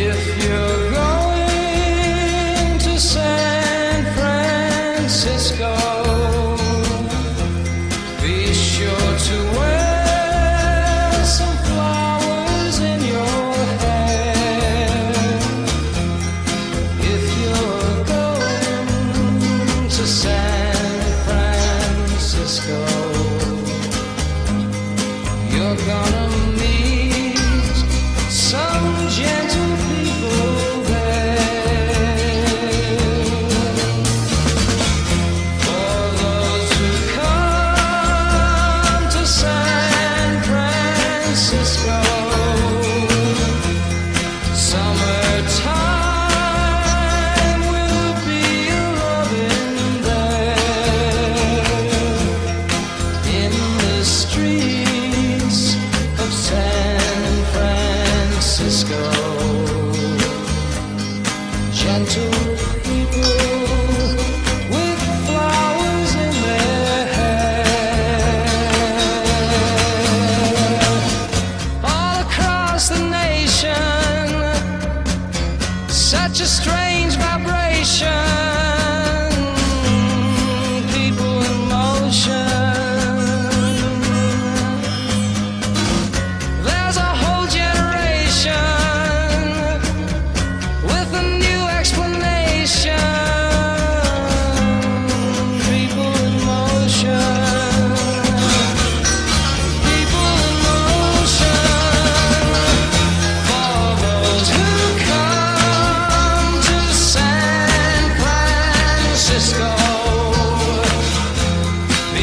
If you such a strange vibration.